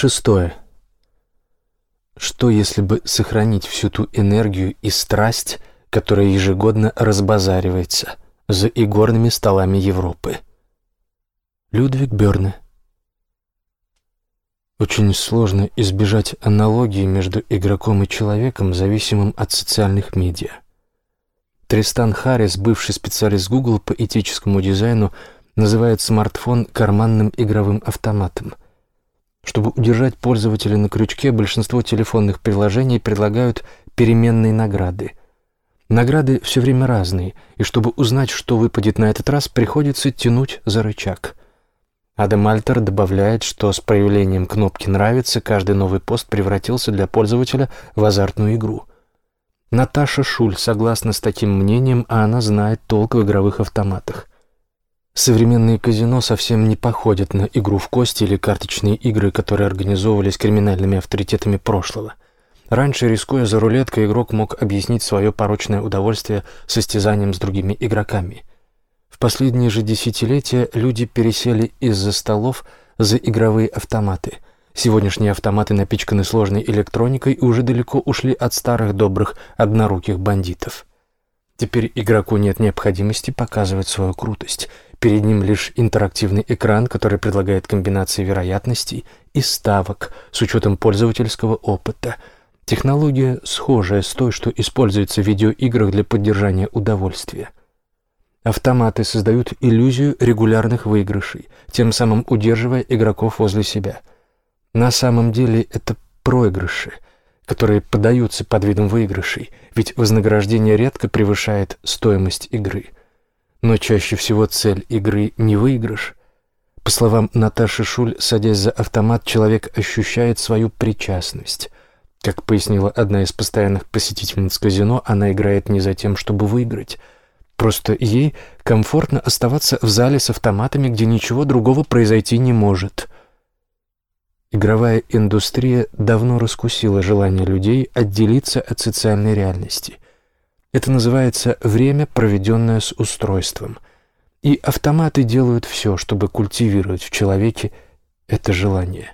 Шестое. Что если бы сохранить всю ту энергию и страсть, которая ежегодно разбазаривается за игорными столами Европы? Людвиг Бёрне. Очень сложно избежать аналогии между игроком и человеком, зависимым от социальных медиа. Тристан Харрис, бывший специалист Google по этическому дизайну, называет смартфон карманным игровым автоматом. Чтобы удержать пользователя на крючке, большинство телефонных приложений предлагают переменные награды. Награды все время разные, и чтобы узнать, что выпадет на этот раз, приходится тянуть за рычаг. Адам Альтер добавляет, что с проявлением кнопки «Нравится» каждый новый пост превратился для пользователя в азартную игру. Наташа Шуль согласна с таким мнением, а она знает толк в игровых автоматах. Современные казино совсем не походят на игру в кости или карточные игры, которые организовывались криминальными авторитетами прошлого. Раньше, рискуя за рулеткой, игрок мог объяснить свое порочное удовольствие состязанием с другими игроками. В последние же десятилетия люди пересели из-за столов за игровые автоматы. Сегодняшние автоматы напичканы сложной электроникой и уже далеко ушли от старых добрых одноруких бандитов. Теперь игроку нет необходимости показывать свою крутость – Перед ним лишь интерактивный экран, который предлагает комбинации вероятностей и ставок с учетом пользовательского опыта. Технология схожая с той, что используется в видеоиграх для поддержания удовольствия. Автоматы создают иллюзию регулярных выигрышей, тем самым удерживая игроков возле себя. На самом деле это проигрыши, которые подаются под видом выигрышей, ведь вознаграждение редко превышает стоимость игры – но чаще всего цель игры не выигрыш. По словам Наташи Шуль, садясь за автомат, человек ощущает свою причастность. Как пояснила одна из постоянных посетительниц казино, она играет не за тем, чтобы выиграть. Просто ей комфортно оставаться в зале с автоматами, где ничего другого произойти не может. Игровая индустрия давно раскусила желание людей отделиться от социальной реальности – это называется время, проведенное с устройством. И автоматы делают все, чтобы культивировать в человеке это желание.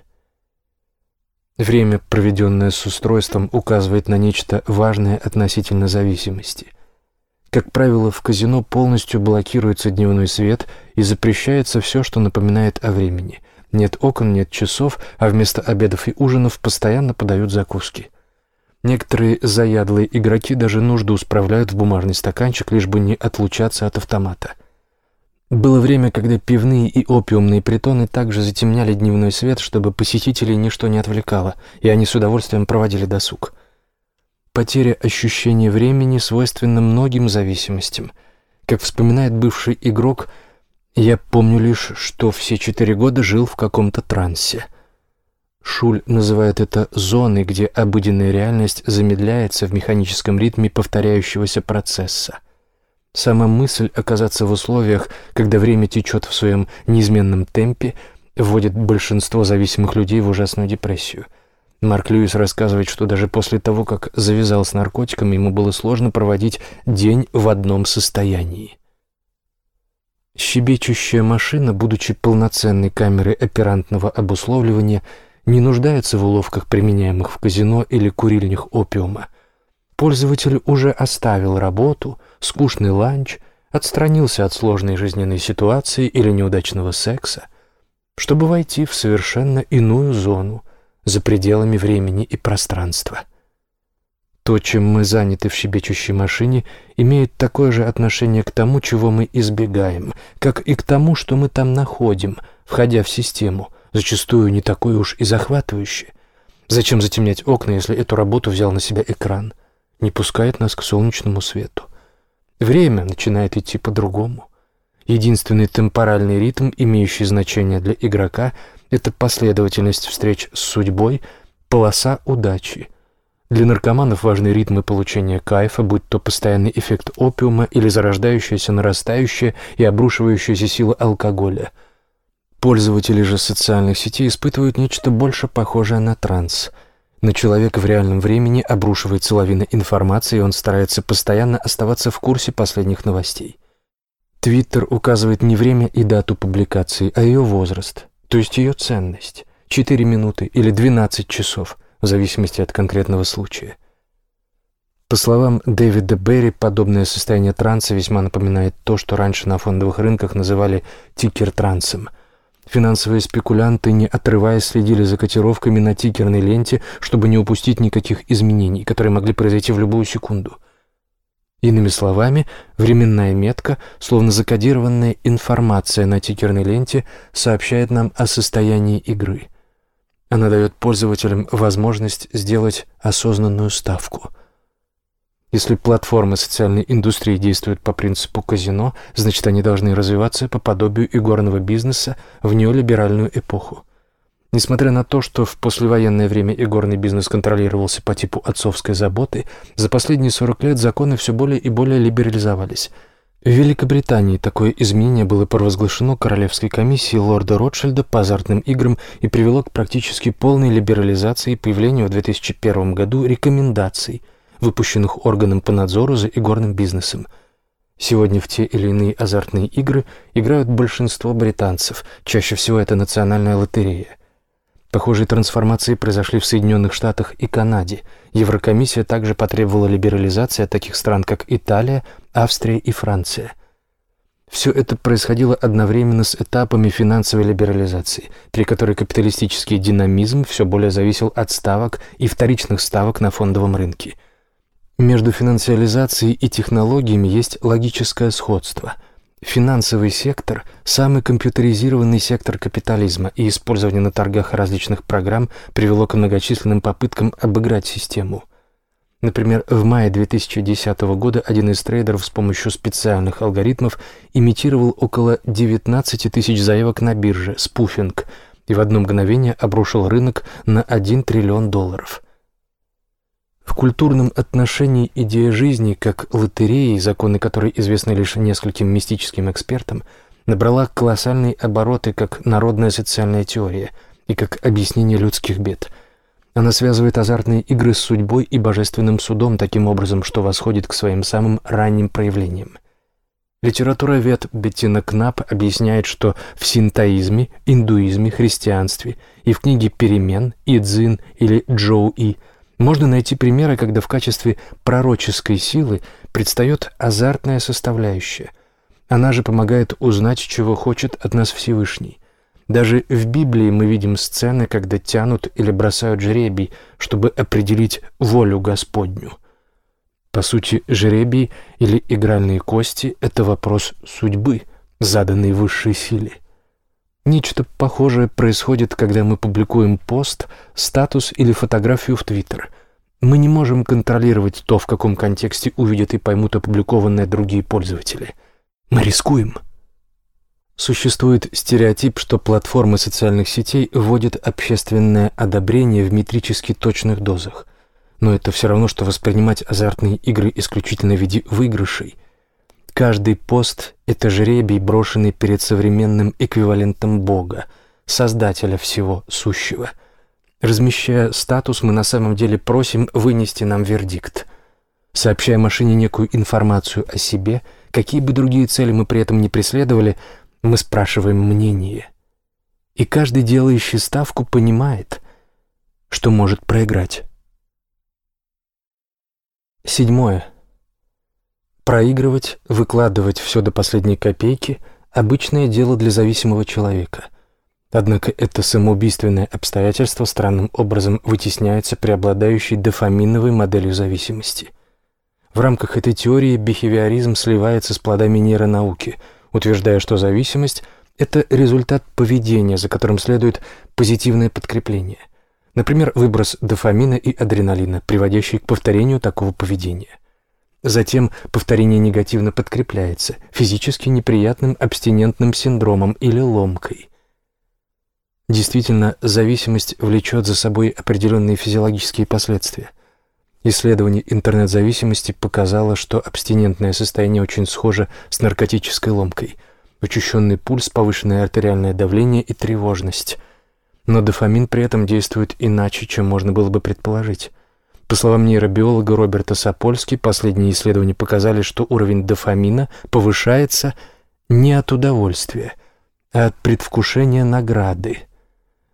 Время, проведенное с устройством, указывает на нечто важное относительно зависимости. Как правило, в казино полностью блокируется дневной свет и запрещается все, что напоминает о времени. Нет окон, нет часов, а вместо обедов и ужинов постоянно подают закуски – Некоторые заядлые игроки даже нужду справляют в бумажный стаканчик, лишь бы не отлучаться от автомата. Было время, когда пивные и опиумные притоны также затемняли дневной свет, чтобы посетителей ничто не отвлекало, и они с удовольствием проводили досуг. Потеря ощущения времени свойственна многим зависимостям. Как вспоминает бывший игрок, «Я помню лишь, что все четыре года жил в каком-то трансе». Шуль называет это зоной, где обыденная реальность замедляется в механическом ритме повторяющегося процесса. Сама мысль оказаться в условиях, когда время течет в своем неизменном темпе, вводит большинство зависимых людей в ужасную депрессию. Марк Льюис рассказывает, что даже после того, как завязал с наркотиками, ему было сложно проводить день в одном состоянии. Щебечущая машина, будучи полноценной камерой оперантного обусловливания, не нуждается в уловках, применяемых в казино или курильнях опиума. Пользователь уже оставил работу, скучный ланч, отстранился от сложной жизненной ситуации или неудачного секса, чтобы войти в совершенно иную зону, за пределами времени и пространства. То, чем мы заняты в щебечущей машине, имеет такое же отношение к тому, чего мы избегаем, как и к тому, что мы там находим, входя в систему – зачастую не такое уж и захватывающее. Зачем затемнять окна, если эту работу взял на себя экран? Не пускает нас к солнечному свету. Время начинает идти по-другому. Единственный темпоральный ритм, имеющий значение для игрока, это последовательность встреч с судьбой, полоса удачи. Для наркоманов важны ритмы получения кайфа, будь то постоянный эффект опиума или зарождающаяся, нарастающая и обрушивающаяся сила алкоголя – Пользователи же социальных сетей испытывают нечто больше похожее на транс. На человека в реальном времени обрушивается лавина информации, и он старается постоянно оставаться в курсе последних новостей. Твиттер указывает не время и дату публикации, а ее возраст, то есть ее ценность. 4 минуты или 12 часов, в зависимости от конкретного случая. По словам Дэвида Берри, подобное состояние транса весьма напоминает то, что раньше на фондовых рынках называли тикер-трансом. Финансовые спекулянты, не отрываясь, следили за котировками на тикерной ленте, чтобы не упустить никаких изменений, которые могли произойти в любую секунду. Иными словами, временная метка, словно закодированная информация на тикерной ленте, сообщает нам о состоянии игры. Она дает пользователям возможность сделать осознанную ставку. Если платформы социальной индустрии действуют по принципу казино, значит, они должны развиваться по подобию игорного бизнеса в неолиберальную эпоху. Несмотря на то, что в послевоенное время игорный бизнес контролировался по типу отцовской заботы, за последние 40 лет законы все более и более либерализовались. В Великобритании такое изменение было провозглашено Королевской комиссией лорда Ротшильда по азартным играм и привело к практически полной либерализации и появлению в 2001 году рекомендаций, выпущенных органом по надзору за игорным бизнесом. Сегодня в те или иные азартные игры играют большинство британцев, чаще всего это национальная лотерея. Похожие трансформации произошли в Соединенных Штатах и Канаде. Еврокомиссия также потребовала либерализации от таких стран, как Италия, Австрия и Франция. Все это происходило одновременно с этапами финансовой либерализации, при которой капиталистический динамизм все более зависел от ставок и вторичных ставок на фондовом рынке. Между финансиализацией и технологиями есть логическое сходство – Финансовый сектор – самый компьютеризированный сектор капитализма, и использование на торгах различных программ привело к многочисленным попыткам обыграть систему. Например, в мае 2010 года один из трейдеров с помощью специальных алгоритмов имитировал около 19 тысяч заявок на бирже, спуфинг, и в одно мгновение обрушил рынок на 1 триллион долларов – в культурном отношении идея жизни, как лотереи, законы которой известны лишь нескольким мистическим экспертам, набрала колоссальные обороты как народная социальная теория и как объяснение людских бед. Она связывает азартные игры с судьбой и божественным судом таким образом, что восходит к своим самым ранним проявлениям. Литература вет Беттина Кнап объясняет, что в синтоизме, индуизме, христианстве и в книге «Перемен» Идзин или Джоу-И – можно найти примеры, когда в качестве пророческой силы предстает азартная составляющая. Она же помогает узнать, чего хочет от нас Всевышний. Даже в Библии мы видим сцены, когда тянут или бросают жребий, чтобы определить волю Господню. По сути, жребий или игральные кости – это вопрос судьбы, заданный высшей силе. Нечто похожее происходит, когда мы публикуем пост, статус или фотографию в Твиттер. Мы не можем контролировать то, в каком контексте увидят и поймут опубликованное другие пользователи. Мы рискуем. Существует стереотип, что платформы социальных сетей вводят общественное одобрение в метрически точных дозах. Но это все равно, что воспринимать азартные игры исключительно в виде выигрышей – Каждый пост — это жребий, брошенный перед современным эквивалентом Бога, Создателя всего сущего. Размещая статус, мы на самом деле просим вынести нам вердикт. Сообщая машине некую информацию о себе, какие бы другие цели мы при этом не преследовали, мы спрашиваем мнение. И каждый, делающий ставку, понимает, что может проиграть. Седьмое. Проигрывать, выкладывать все до последней копейки – обычное дело для зависимого человека. Однако это самоубийственное обстоятельство странным образом вытесняется преобладающей дофаминовой моделью зависимости. В рамках этой теории бихевиоризм сливается с плодами нейронауки, утверждая, что зависимость – это результат поведения, за которым следует позитивное подкрепление. Например, выброс дофамина и адреналина, приводящий к повторению такого поведения – Затем повторение негативно подкрепляется физически неприятным абстинентным синдромом или ломкой. Действительно, зависимость влечет за собой определенные физиологические последствия. Исследование интернет-зависимости показало, что абстинентное состояние очень схоже с наркотической ломкой. Учащенный пульс, повышенное артериальное давление и тревожность. Но дофамин при этом действует иначе, чем можно было бы предположить. По словам нейробиолога Роберта Сапольски, последние исследования показали, что уровень дофамина повышается не от удовольствия, а от предвкушения награды.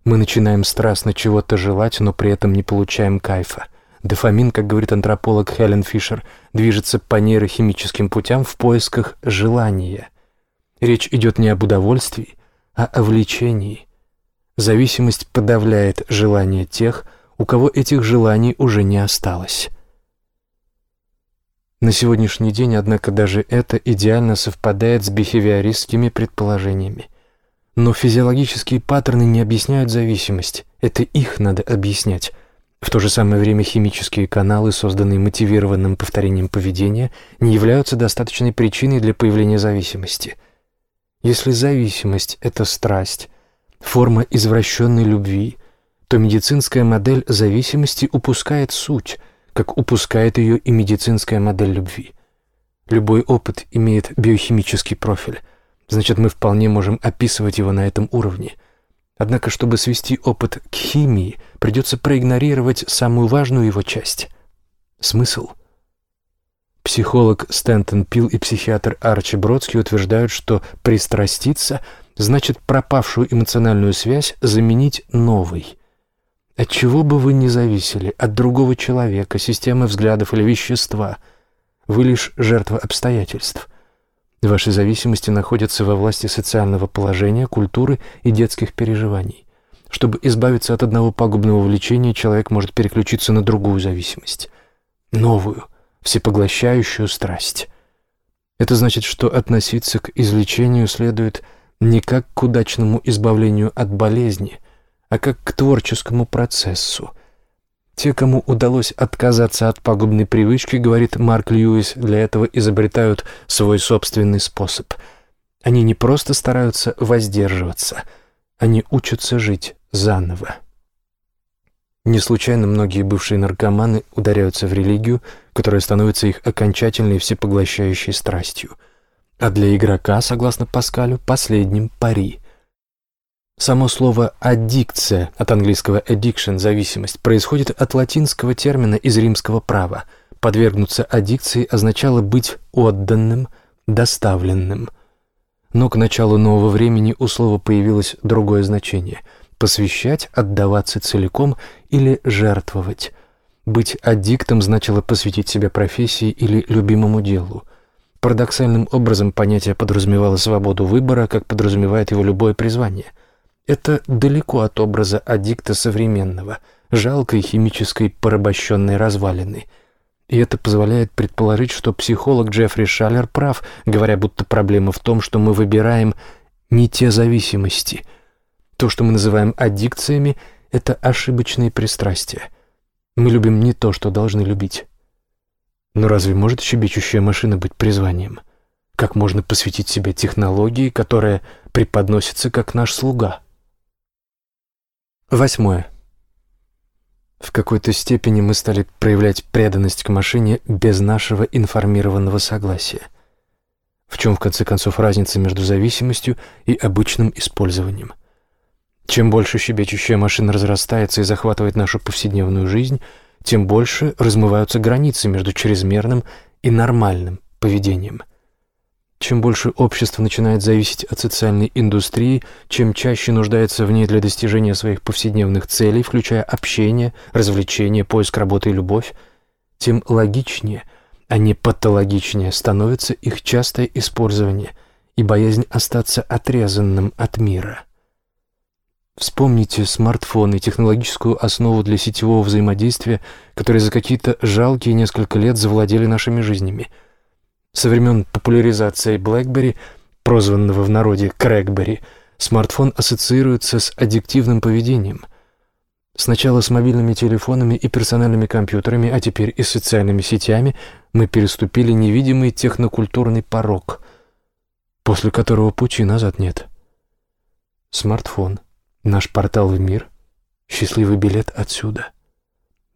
Мы начинаем страстно чего-то желать, но при этом не получаем кайфа. Дофамин, как говорит антрополог Хелен Фишер, движется по нейрохимическим путям в поисках желания. Речь идет не об удовольствии, а о влечении. Зависимость подавляет желания тех, у кого этих желаний уже не осталось. На сегодняшний день, однако, даже это идеально совпадает с бихевиористскими предположениями. Но физиологические паттерны не объясняют зависимость, это их надо объяснять. В то же самое время химические каналы, созданные мотивированным повторением поведения, не являются достаточной причиной для появления зависимости. Если зависимость – это страсть, форма извращенной любви, то медицинская модель зависимости упускает суть – как упускает ее и медицинская модель любви. Любой опыт имеет биохимический профиль, значит, мы вполне можем описывать его на этом уровне. Однако, чтобы свести опыт к химии, придется проигнорировать самую важную его часть — смысл. Психолог Стэнтон Пил и психиатр Арчи Бродский утверждают, что «пристраститься» значит пропавшую эмоциональную связь заменить новой — от чего бы вы ни зависели, от другого человека, системы взглядов или вещества, вы лишь жертва обстоятельств. Ваши зависимости находятся во власти социального положения, культуры и детских переживаний. Чтобы избавиться от одного пагубного влечения, человек может переключиться на другую зависимость. Новую, всепоглощающую страсть. Это значит, что относиться к излечению следует не как к удачному избавлению от болезни, а как к творческому процессу. Те, кому удалось отказаться от пагубной привычки, говорит Марк Льюис, для этого изобретают свой собственный способ. Они не просто стараются воздерживаться, они учатся жить заново. Не случайно многие бывшие наркоманы ударяются в религию, которая становится их окончательной всепоглощающей страстью. А для игрока, согласно Паскалю, последним пари. Само слово «аддикция» от английского «addiction» – зависимость происходит от латинского термина из римского права. Подвергнуться аддикции означало быть отданным, доставленным. Но к началу нового времени у слова появилось другое значение – посвящать, отдаваться целиком или жертвовать. Быть аддиктом значило посвятить себя профессии или любимому делу. Парадоксальным образом понятие подразумевало свободу выбора, как подразумевает его любое призвание – это далеко от образа аддикта современного, жалкой химической порабощенной развалины. И это позволяет предположить, что психолог Джеффри Шаллер прав, говоря, будто проблема в том, что мы выбираем не те зависимости. То, что мы называем аддикциями, это ошибочные пристрастия. Мы любим не то, что должны любить. Но разве может щебечущая машина быть призванием? Как можно посвятить себя технологии, которая преподносится как наш слуга? Восьмое. В какой-то степени мы стали проявлять преданность к машине без нашего информированного согласия. В чем, в конце концов, разница между зависимостью и обычным использованием? Чем больше щебечущая машина разрастается и захватывает нашу повседневную жизнь, тем больше размываются границы между чрезмерным и нормальным поведением – чем больше общество начинает зависеть от социальной индустрии, чем чаще нуждается в ней для достижения своих повседневных целей, включая общение, развлечение, поиск работы и любовь, тем логичнее, а не патологичнее становится их частое использование и боязнь остаться отрезанным от мира. Вспомните смартфоны, технологическую основу для сетевого взаимодействия, которые за какие-то жалкие несколько лет завладели нашими жизнями – со времен популяризации BlackBerry, прозванного в народе Crackberry, смартфон ассоциируется с аддиктивным поведением. Сначала с мобильными телефонами и персональными компьютерами, а теперь и социальными сетями мы переступили невидимый технокультурный порог, после которого пути назад нет. Смартфон, наш портал в мир, счастливый билет отсюда.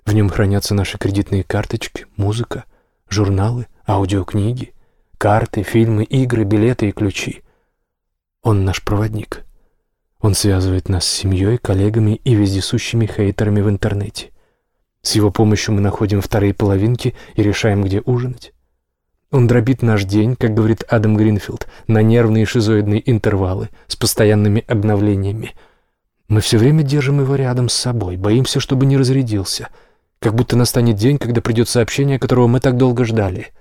В нем хранятся наши кредитные карточки, музыка, журналы — аудиокниги, карты, фильмы, игры, билеты и ключи. Он наш проводник. Он связывает нас с семьей, коллегами и вездесущими хейтерами в интернете. С его помощью мы находим вторые половинки и решаем, где ужинать. Он дробит наш день, как говорит Адам Гринфилд, на нервные шизоидные интервалы с постоянными обновлениями. Мы все время держим его рядом с собой, боимся, чтобы не разрядился, как будто настанет день, когда придет сообщение, которого мы так долго ждали.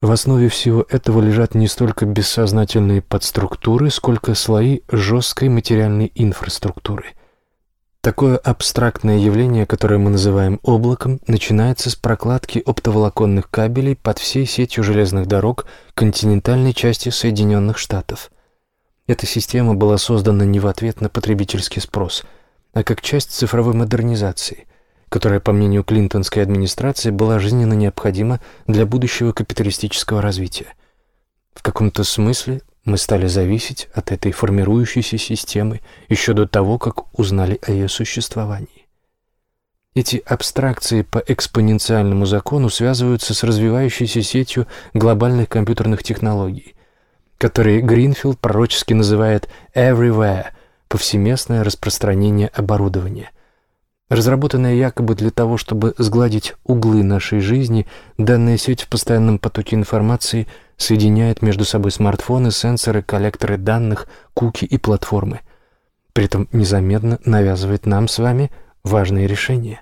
В основе всего этого лежат не столько бессознательные подструктуры, сколько слои жесткой материальной инфраструктуры. Такое абстрактное явление, которое мы называем облаком, начинается с прокладки оптоволоконных кабелей под всей сетью железных дорог континентальной части Соединенных Штатов – эта система была создана не в ответ на потребительский спрос, а как часть цифровой модернизации, которая, по мнению клинтонской администрации, была жизненно необходима для будущего капиталистического развития. В каком-то смысле мы стали зависеть от этой формирующейся системы еще до того, как узнали о ее существовании. Эти абстракции по экспоненциальному закону связываются с развивающейся сетью глобальных компьютерных технологий, который Гринфилд пророчески называет «everywhere» — повсеместное распространение оборудования. Разработанная якобы для того, чтобы сгладить углы нашей жизни, данная сеть в постоянном потоке информации соединяет между собой смартфоны, сенсоры, коллекторы данных, куки и платформы. При этом незаметно навязывает нам с вами важные решения.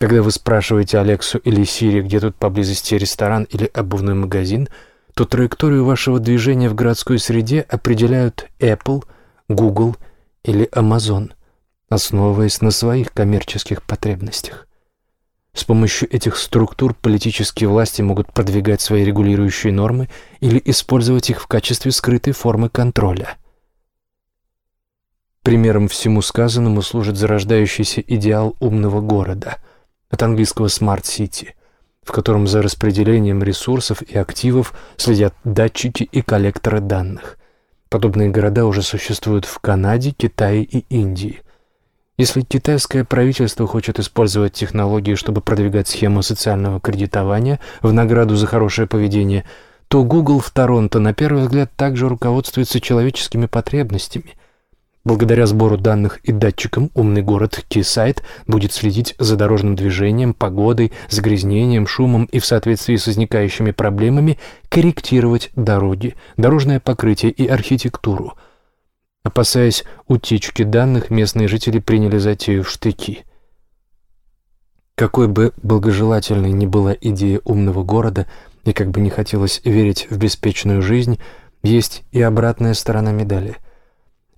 Когда вы спрашиваете Алексу или Сири, где тут поблизости ресторан или обувной магазин – то траекторию вашего движения в городской среде определяют Apple, Google или Amazon, основываясь на своих коммерческих потребностях. С помощью этих структур политические власти могут продвигать свои регулирующие нормы или использовать их в качестве скрытой формы контроля. Примером всему сказанному служит зарождающийся идеал умного города, от английского «smart city», в котором за распределением ресурсов и активов следят датчики и коллекторы данных. Подобные города уже существуют в Канаде, Китае и Индии. Если китайское правительство хочет использовать технологии, чтобы продвигать схему социального кредитования в награду за хорошее поведение, то Google в Торонто на первый взгляд также руководствуется человеческими потребностями – Благодаря сбору данных и датчикам умный город Кисайт будет следить за дорожным движением, погодой, загрязнением, шумом и в соответствии с возникающими проблемами корректировать дороги, дорожное покрытие и архитектуру. Опасаясь утечки данных, местные жители приняли затею в штыки. Какой бы благожелательной ни была идея умного города, и как бы не хотелось верить в беспечную жизнь, есть и обратная сторона медали –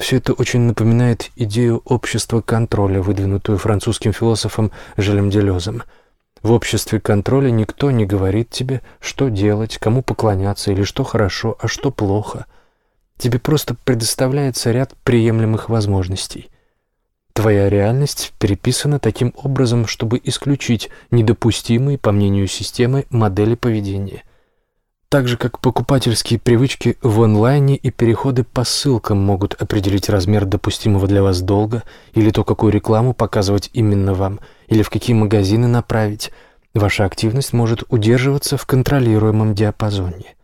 все это очень напоминает идею общества контроля, выдвинутую французским философом Желем Делезом. В обществе контроля никто не говорит тебе, что делать, кому поклоняться или что хорошо, а что плохо. Тебе просто предоставляется ряд приемлемых возможностей. Твоя реальность переписана таким образом, чтобы исключить недопустимые, по мнению системы, модели поведения так же как покупательские привычки в онлайне и переходы по ссылкам могут определить размер допустимого для вас долга или то, какую рекламу показывать именно вам, или в какие магазины направить, ваша активность может удерживаться в контролируемом диапазоне.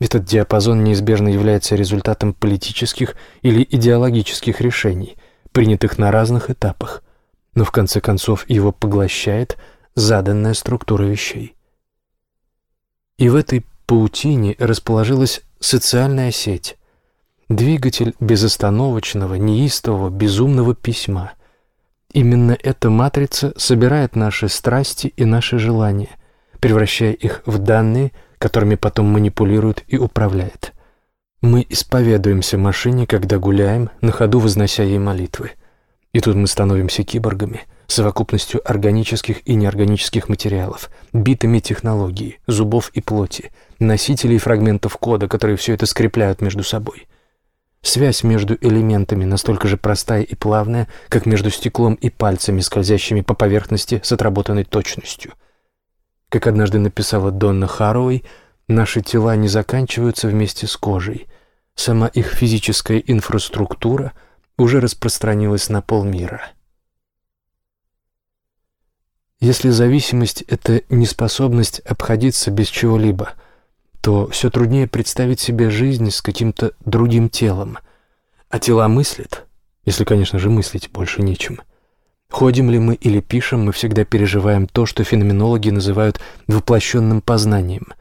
Этот диапазон неизбежно является результатом политических или идеологических решений, принятых на разных этапах, но в конце концов его поглощает заданная структура вещей. И в этой паутине расположилась социальная сеть, двигатель безостановочного, неистового, безумного письма. Именно эта матрица собирает наши страсти и наши желания, превращая их в данные, которыми потом манипулирует и управляет. Мы исповедуемся машине, когда гуляем, на ходу вознося ей молитвы. И тут мы становимся киборгами – совокупностью органических и неорганических материалов, битами технологий, зубов и плоти, носителей фрагментов кода, которые все это скрепляют между собой. Связь между элементами настолько же простая и плавная, как между стеклом и пальцами, скользящими по поверхности с отработанной точностью. Как однажды написала Донна Харуэй, наши тела не заканчиваются вместе с кожей. Сама их физическая инфраструктура уже распространилась на полмира. Если зависимость — это неспособность обходиться без чего-либо, то все труднее представить себе жизнь с каким-то другим телом. А тела мыслят, если, конечно же, мыслить больше нечем. Ходим ли мы или пишем, мы всегда переживаем то, что феноменологи называют воплощенным познанием.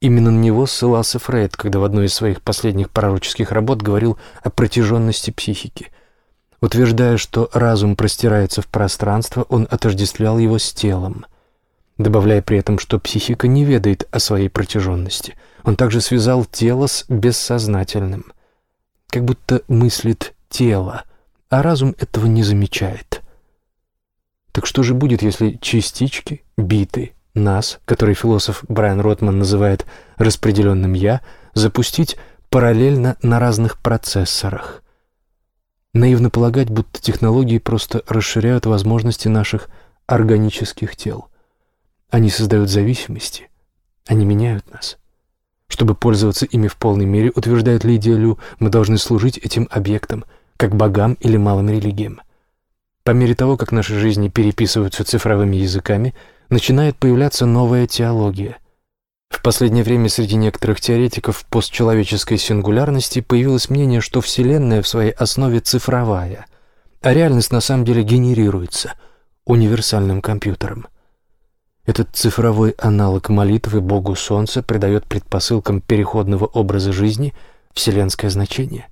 Именно на него ссылался Фрейд, когда в одной из своих последних пророческих работ говорил о протяженности психики — Утверждая, что разум простирается в пространство, он отождествлял его с телом, добавляя при этом, что психика не ведает о своей протяженности. Он также связал тело с бессознательным, как будто мыслит тело, а разум этого не замечает. Так что же будет, если частички, биты, нас, который философ Брайан Ротман называет распределенным «я», запустить параллельно на разных процессорах? Наивно полагать, будто технологии просто расширяют возможности наших органических тел. Они создают зависимости, они меняют нас. Чтобы пользоваться ими в полной мере, утверждает Лидия Лю, мы должны служить этим объектам, как богам или малым религиям. По мере того, как наши жизни переписываются цифровыми языками, начинает появляться новая теология. В последнее время среди некоторых теоретиков постчеловеческой сингулярности появилось мнение, что Вселенная в своей основе цифровая, а реальность на самом деле генерируется универсальным компьютером. Этот цифровой аналог молитвы Богу Солнца придает предпосылкам переходного образа жизни вселенское значение.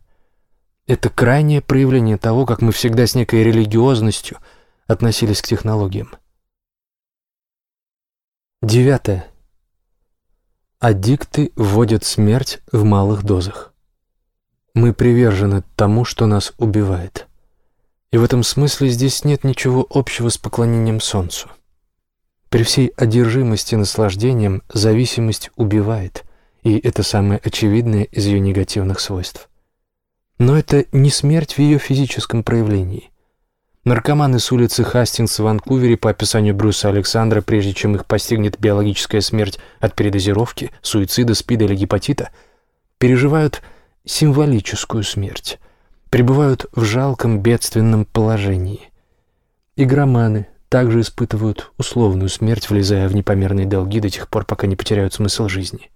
Это крайнее проявление того, как мы всегда с некой религиозностью относились к технологиям. Девятое. Аддикты вводят смерть в малых дозах. Мы привержены тому, что нас убивает. И в этом смысле здесь нет ничего общего с поклонением Солнцу. При всей одержимости наслаждением зависимость убивает, и это самое очевидное из ее негативных свойств. Но это не смерть в ее физическом проявлении. Наркоманы с улицы Хастингс в Ванкувере, по описанию Брюса Александра, прежде чем их постигнет биологическая смерть от передозировки, суицида, спида или гепатита, переживают символическую смерть, пребывают в жалком бедственном положении. Игроманы, также испытывают условную смерть, влезая в непомерные долги до тех пор, пока не потеряют смысл жизни.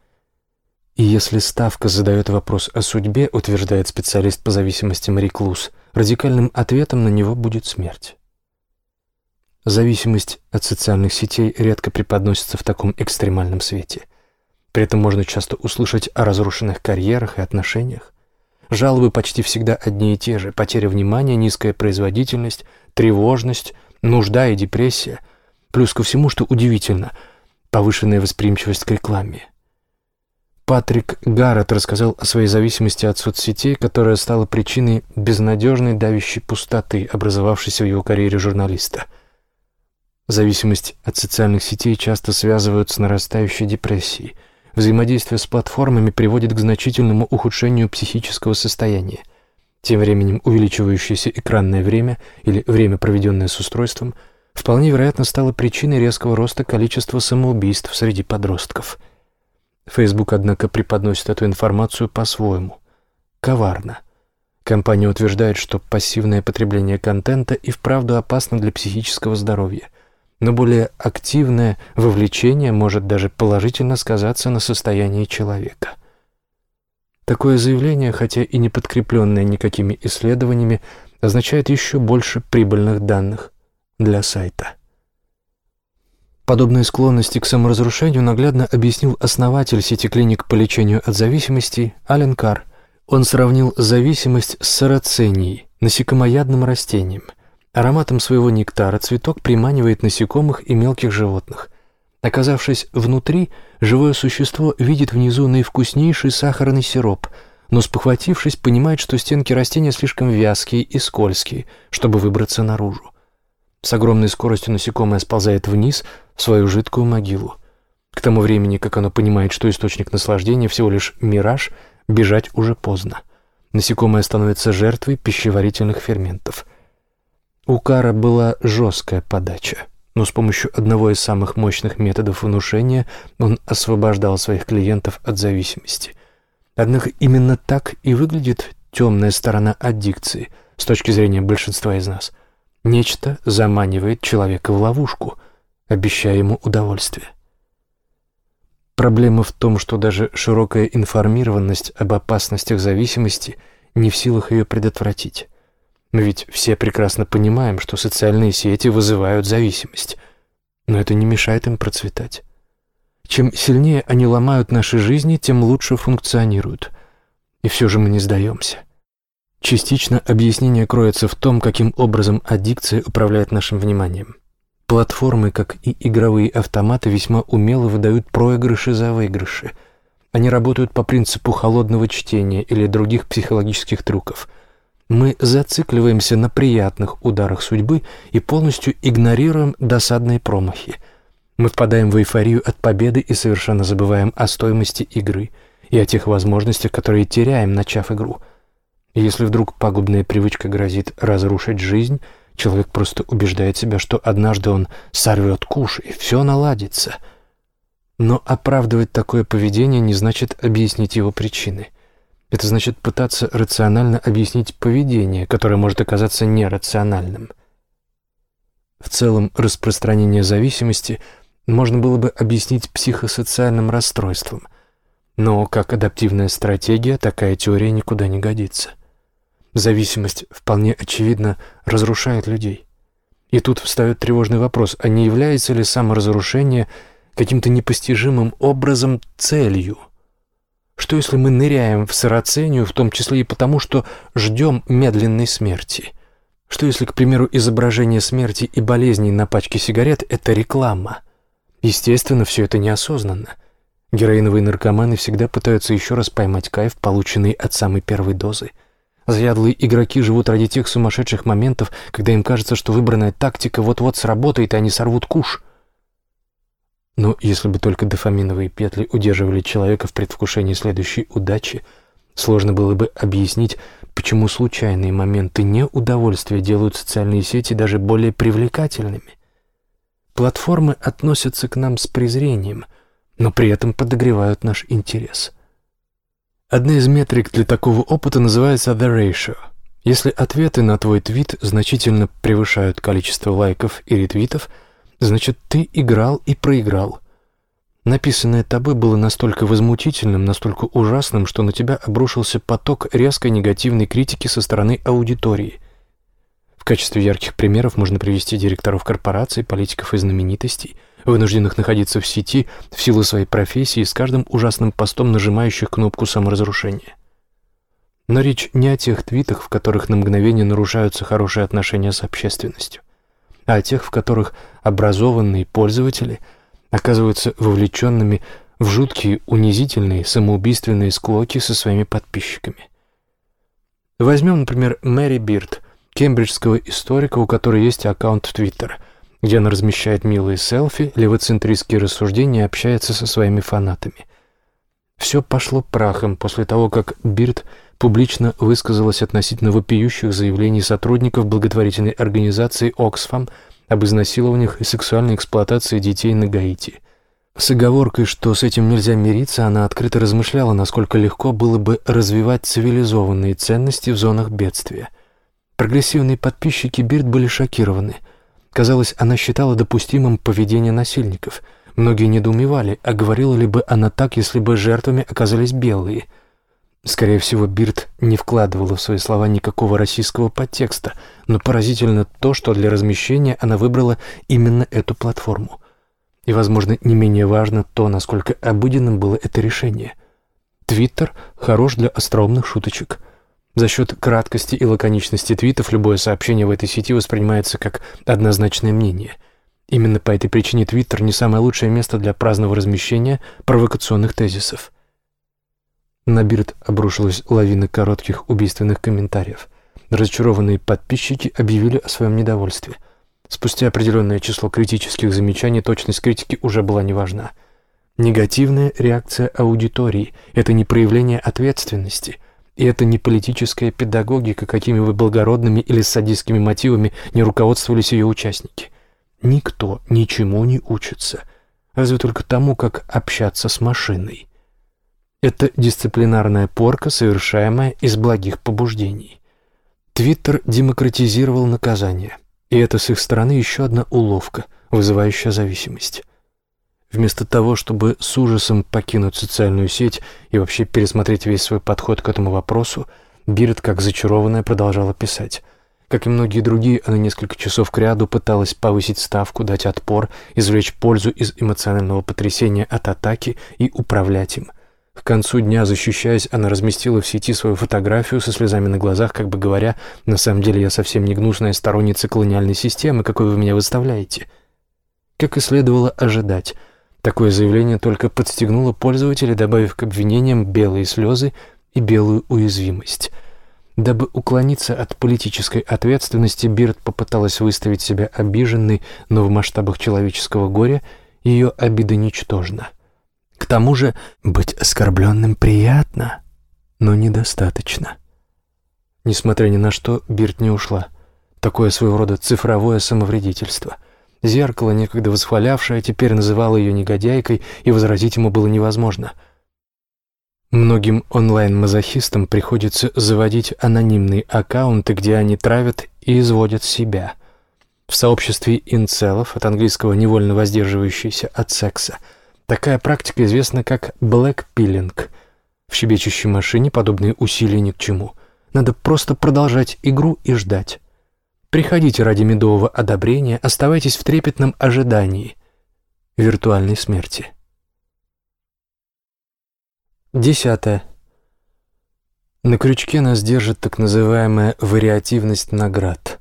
И если Ставка задает вопрос о судьбе, утверждает специалист по зависимостям Риклус, радикальным ответом на него будет смерть. Зависимость от социальных сетей редко преподносится в таком экстремальном свете. При этом можно часто услышать о разрушенных карьерах и отношениях. Жалобы почти всегда одни и те же – потеря внимания, низкая производительность, тревожность – нужда и депрессия, плюс ко всему, что удивительно, повышенная восприимчивость к рекламе. Патрик Гаррет рассказал о своей зависимости от соцсетей, которая стала причиной безнадежной давящей пустоты, образовавшейся в его карьере журналиста. Зависимость от социальных сетей часто связывают с нарастающей депрессией. Взаимодействие с платформами приводит к значительному ухудшению психического состояния – тем временем увеличивающееся экранное время или время, проведенное с устройством, вполне вероятно стало причиной резкого роста количества самоубийств среди подростков. Facebook, однако, преподносит эту информацию по-своему. Коварно. Компания утверждает, что пассивное потребление контента и вправду опасно для психического здоровья, но более активное вовлечение может даже положительно сказаться на состоянии человека – Такое заявление, хотя и не подкрепленное никакими исследованиями, означает еще больше прибыльных данных для сайта. Подобные склонности к саморазрушению наглядно объяснил основатель сети клиник по лечению от зависимости Ален Карр. Он сравнил зависимость с сараценией, насекомоядным растением. Ароматом своего нектара цветок приманивает насекомых и мелких животных. Оказавшись внутри, живое существо видит внизу наивкуснейший сахарный сироп, но, спохватившись, понимает, что стенки растения слишком вязкие и скользкие, чтобы выбраться наружу. С огромной скоростью насекомое сползает вниз свою жидкую могилу. К тому времени, как оно понимает, что источник наслаждения всего лишь мираж, бежать уже поздно. Насекомое становится жертвой пищеварительных ферментов. У Кара была жесткая подача но с помощью одного из самых мощных методов внушения он освобождал своих клиентов от зависимости. Однако именно так и выглядит темная сторона аддикции с точки зрения большинства из нас. Нечто заманивает человека в ловушку, обещая ему удовольствие. Проблема в том, что даже широкая информированность об опасностях зависимости не в силах ее предотвратить. Мы ведь все прекрасно понимаем, что социальные сети вызывают зависимость, но это не мешает им процветать. Чем сильнее они ломают наши жизни, тем лучше функционируют. И все же мы не сдаемся. Частично объяснение кроется в том, каким образом аддикция управляет нашим вниманием. Платформы, как и игровые автоматы, весьма умело выдают проигрыши за выигрыши. Они работают по принципу холодного чтения или других психологических трюков. Мы зацикливаемся на приятных ударах судьбы и полностью игнорируем досадные промахи. Мы впадаем в эйфорию от победы и совершенно забываем о стоимости игры и о тех возможностях, которые теряем, начав игру. Если вдруг пагубная привычка грозит разрушить жизнь – Человек просто убеждает себя, что однажды он сорвет куш, и все наладится. Но оправдывать такое поведение не значит объяснить его причины. Это значит пытаться рационально объяснить поведение, которое может оказаться нерациональным. В целом, распространение зависимости можно было бы объяснить психосоциальным расстройством, но как адаптивная стратегия такая теория никуда не годится. Зависимость, вполне очевидно, разрушает людей. И тут встает тревожный вопрос, а не является ли саморазрушение каким-то непостижимым образом целью? Что если мы ныряем в сарацению, в том числе и потому, что ждем медленной смерти? Что если, к примеру, изображение смерти и болезней на пачке сигарет – это реклама? Естественно, все это неосознанно. Героиновые наркоманы всегда пытаются еще раз поймать кайф, полученный от самой первой дозы – Заядлые игроки живут ради тех сумасшедших моментов, когда им кажется, что выбранная тактика вот-вот сработает, и они сорвут куш. Но если бы только дофаминовые петли удерживали человека в предвкушении следующей удачи, сложно было бы объяснить, почему случайные моменты неудовольствия делают социальные сети даже более привлекательными. Платформы относятся к нам с презрением, но при этом подогревают наш интерес – Одна из метрик для такого опыта называется «the ratio». Если ответы на твой твит значительно превышают количество лайков и ретвитов, значит, ты играл и проиграл. Написанное тобой было настолько возмутительным, настолько ужасным, что на тебя обрушился поток резкой негативной критики со стороны аудитории. В качестве ярких примеров можно привести директоров корпораций, политиков и знаменитостей – вынужденных находиться в сети в силу своей профессии с каждым ужасным постом нажимающих кнопку саморазрушения. Но речь не о тех твитах, в которых на мгновение нарушаются хорошие отношения с общественностью, а о тех, в которых образованные пользователи оказываются вовлеченными в жуткие, унизительные, самоубийственные склоки со своими подписчиками. Возьмем, например, Мэри Бирд, кембриджского историка, у которой есть аккаунт в Твиттер – где она размещает милые селфи, левоцентристские рассуждения и общается со своими фанатами. Все пошло прахом после того, как Бирд публично высказалась относительно вопиющих заявлений сотрудников благотворительной организации «Оксфам» об изнасилованиях и сексуальной эксплуатации детей на Гаити. С оговоркой, что с этим нельзя мириться, она открыто размышляла, насколько легко было бы развивать цивилизованные ценности в зонах бедствия. Прогрессивные подписчики Бирд были шокированы – Казалось, она считала допустимым поведение насильников. Многие недоумевали, а говорила ли бы она так, если бы жертвами оказались белые. Скорее всего, Бирд не вкладывала в свои слова никакого российского подтекста, но поразительно то, что для размещения она выбрала именно эту платформу. И, возможно, не менее важно то, насколько обыденным было это решение. Твиттер хорош для остроумных шуточек – за счет краткости и лаконичности твитов любое сообщение в этой сети воспринимается как однозначное мнение. Именно по этой причине Твиттер не самое лучшее место для праздного размещения провокационных тезисов. На Бирд обрушилась лавина коротких убийственных комментариев. Разочарованные подписчики объявили о своем недовольстве. Спустя определенное число критических замечаний точность критики уже была неважна. Негативная реакция аудитории – это не проявление ответственности – и это не политическая педагогика, какими бы благородными или садистскими мотивами не руководствовались ее участники. Никто ничему не учится, разве только тому, как общаться с машиной. Это дисциплинарная порка, совершаемая из благих побуждений. Твиттер демократизировал наказание, и это с их стороны еще одна уловка, вызывающая зависимость. Вместо того, чтобы с ужасом покинуть социальную сеть и вообще пересмотреть весь свой подход к этому вопросу, Бирд, как зачарованная, продолжала писать. Как и многие другие, она несколько часов кряду пыталась повысить ставку, дать отпор, извлечь пользу из эмоционального потрясения от атаки и управлять им. К концу дня, защищаясь, она разместила в сети свою фотографию со слезами на глазах, как бы говоря, «На самом деле я совсем не гнусная сторонница колониальной системы, какой вы меня выставляете». Как и следовало ожидать, такое заявление только подстегнуло пользователей, добавив к обвинениям белые слезы и белую уязвимость. Дабы уклониться от политической ответственности, Бирд попыталась выставить себя обиженной, но в масштабах человеческого горя ее обида ничтожна. К тому же быть оскорбленным приятно, но недостаточно. Несмотря ни на что, Бирт не ушла. Такое своего рода цифровое самовредительство. Зеркало, некогда восхвалявшее, теперь называло ее негодяйкой, и возразить ему было невозможно. Многим онлайн-мазохистам приходится заводить анонимные аккаунты, где они травят и изводят себя. В сообществе инцелов, от английского «невольно воздерживающийся от секса», Такая практика известна как блэкпиллинг. В щебечущей машине подобные усилия ни к чему. Надо просто продолжать игру и ждать. Приходите ради медового одобрения, оставайтесь в трепетном ожидании виртуальной смерти. Десятое. На крючке нас держит так называемая вариативность наград.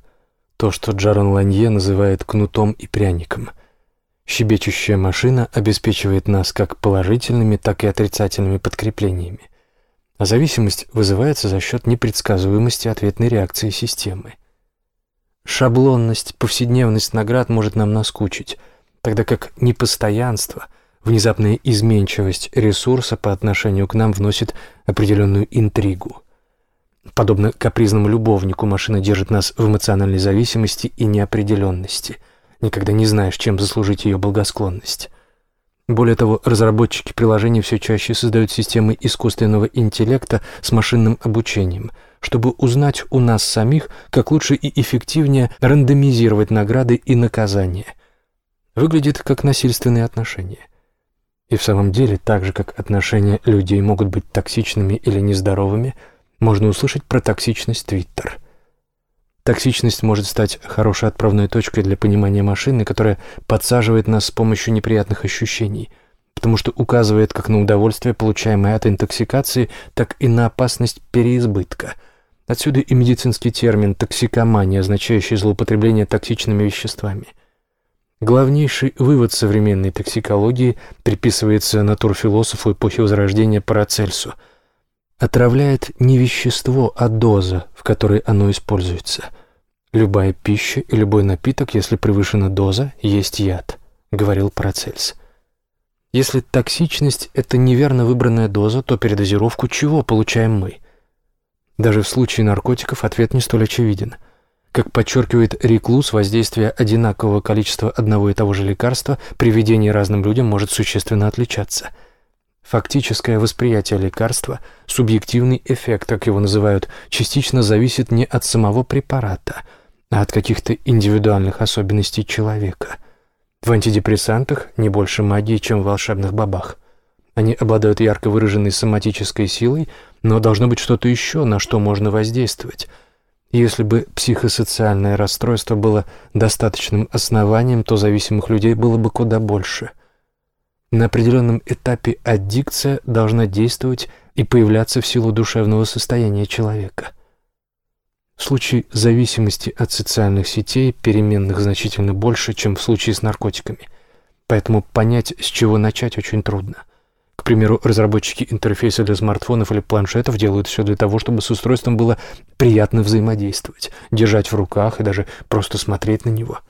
То, что Джарон Ланье называет кнутом и пряником – Щебечущая машина обеспечивает нас как положительными, так и отрицательными подкреплениями. А зависимость вызывается за счет непредсказуемости ответной реакции системы. Шаблонность, повседневность наград может нам наскучить, тогда как непостоянство, внезапная изменчивость ресурса по отношению к нам вносит определенную интригу. Подобно капризному любовнику, машина держит нас в эмоциональной зависимости и неопределенности – Никогда не знаешь, чем заслужить ее благосклонность. Более того, разработчики приложений все чаще создают системы искусственного интеллекта с машинным обучением, чтобы узнать у нас самих, как лучше и эффективнее рандомизировать награды и наказания. Выглядит как насильственные отношения. И в самом деле, так же как отношения людей могут быть токсичными или нездоровыми, можно услышать про токсичность Твиттер – Токсичность может стать хорошей отправной точкой для понимания машины, которая подсаживает нас с помощью неприятных ощущений, потому что указывает как на удовольствие, получаемое от интоксикации, так и на опасность переизбытка. Отсюда и медицинский термин «токсикомания», означающий злоупотребление токсичными веществами. Главнейший вывод современной токсикологии приписывается натурфилософу эпохи Возрождения Парацельсу – Отравляет не вещество, а доза, в которой оно используется. Любая пища и любой напиток, если превышена доза, есть яд, говорил Парацельс. Если токсичность – это неверно выбранная доза, то передозировку чего получаем мы? Даже в случае наркотиков ответ не столь очевиден. Как подчеркивает Реклус, воздействие одинакового количества одного и того же лекарства при введении разным людям может существенно отличаться – Фактическое восприятие лекарства, субъективный эффект, как его называют, частично зависит не от самого препарата, а от каких-то индивидуальных особенностей человека. В антидепрессантах не больше магии, чем в волшебных бабах. Они обладают ярко выраженной соматической силой, но должно быть что-то еще, на что можно воздействовать. Если бы психосоциальное расстройство было достаточным основанием, то зависимых людей было бы куда больше – на определенном этапе аддикция должна действовать и появляться в силу душевного состояния человека. В случае зависимости от социальных сетей переменных значительно больше, чем в случае с наркотиками. Поэтому понять, с чего начать, очень трудно. К примеру, разработчики интерфейса для смартфонов или планшетов делают все для того, чтобы с устройством было приятно взаимодействовать, держать в руках и даже просто смотреть на него –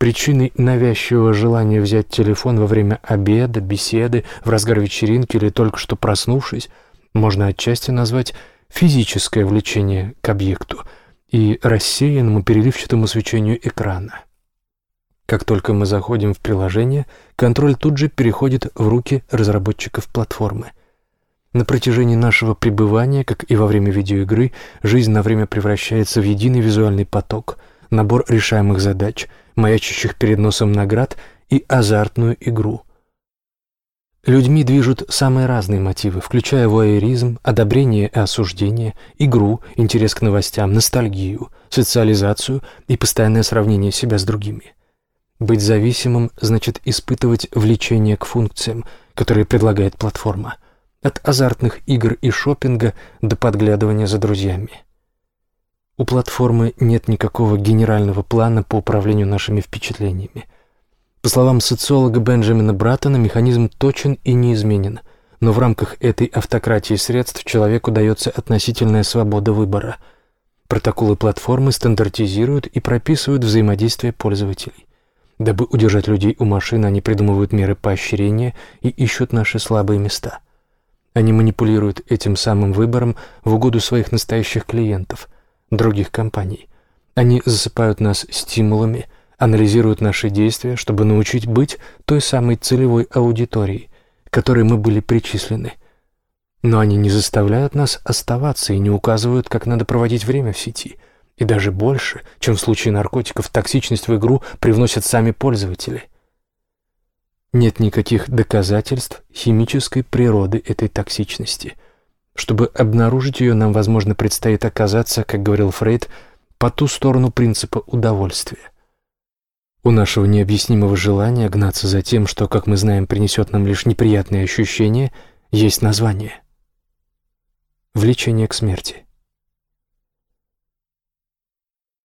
Причиной навязчивого желания взять телефон во время обеда, беседы, в разгар вечеринки или только что проснувшись, можно отчасти назвать физическое влечение к объекту и рассеянному переливчатому свечению экрана. Как только мы заходим в приложение, контроль тут же переходит в руки разработчиков платформы. На протяжении нашего пребывания, как и во время видеоигры, жизнь на время превращается в единый визуальный поток, набор решаемых задач — маячащих перед носом наград и азартную игру. Людьми движут самые разные мотивы, включая воеризм, одобрение и осуждение, игру, интерес к новостям, ностальгию, социализацию и постоянное сравнение себя с другими. Быть зависимым значит испытывать влечение к функциям, которые предлагает платформа. от азартных игр и шопинга до подглядывания за друзьями. У платформы нет никакого генерального плана по управлению нашими впечатлениями. По словам социолога Бенджамина Браттона, механизм точен и неизменен, но в рамках этой автократии средств человеку дается относительная свобода выбора. Протоколы платформы стандартизируют и прописывают взаимодействие пользователей. Дабы удержать людей у машины, они придумывают меры поощрения и ищут наши слабые места. Они манипулируют этим самым выбором в угоду своих настоящих клиентов, других компаний. Они засыпают нас стимулами, анализируют наши действия, чтобы научить быть той самой целевой аудиторией, которой мы были причислены. Но они не заставляют нас оставаться и не указывают, как надо проводить время в сети. И даже больше, чем в случае наркотиков, токсичность в игру привносят сами пользователи. Нет никаких доказательств химической природы этой токсичности. Чтобы обнаружить ее, нам, возможно, предстоит оказаться, как говорил Фрейд, по ту сторону принципа удовольствия. У нашего необъяснимого желания гнаться за тем, что, как мы знаем, принесет нам лишь неприятные ощущения, есть название. Влечение к смерти.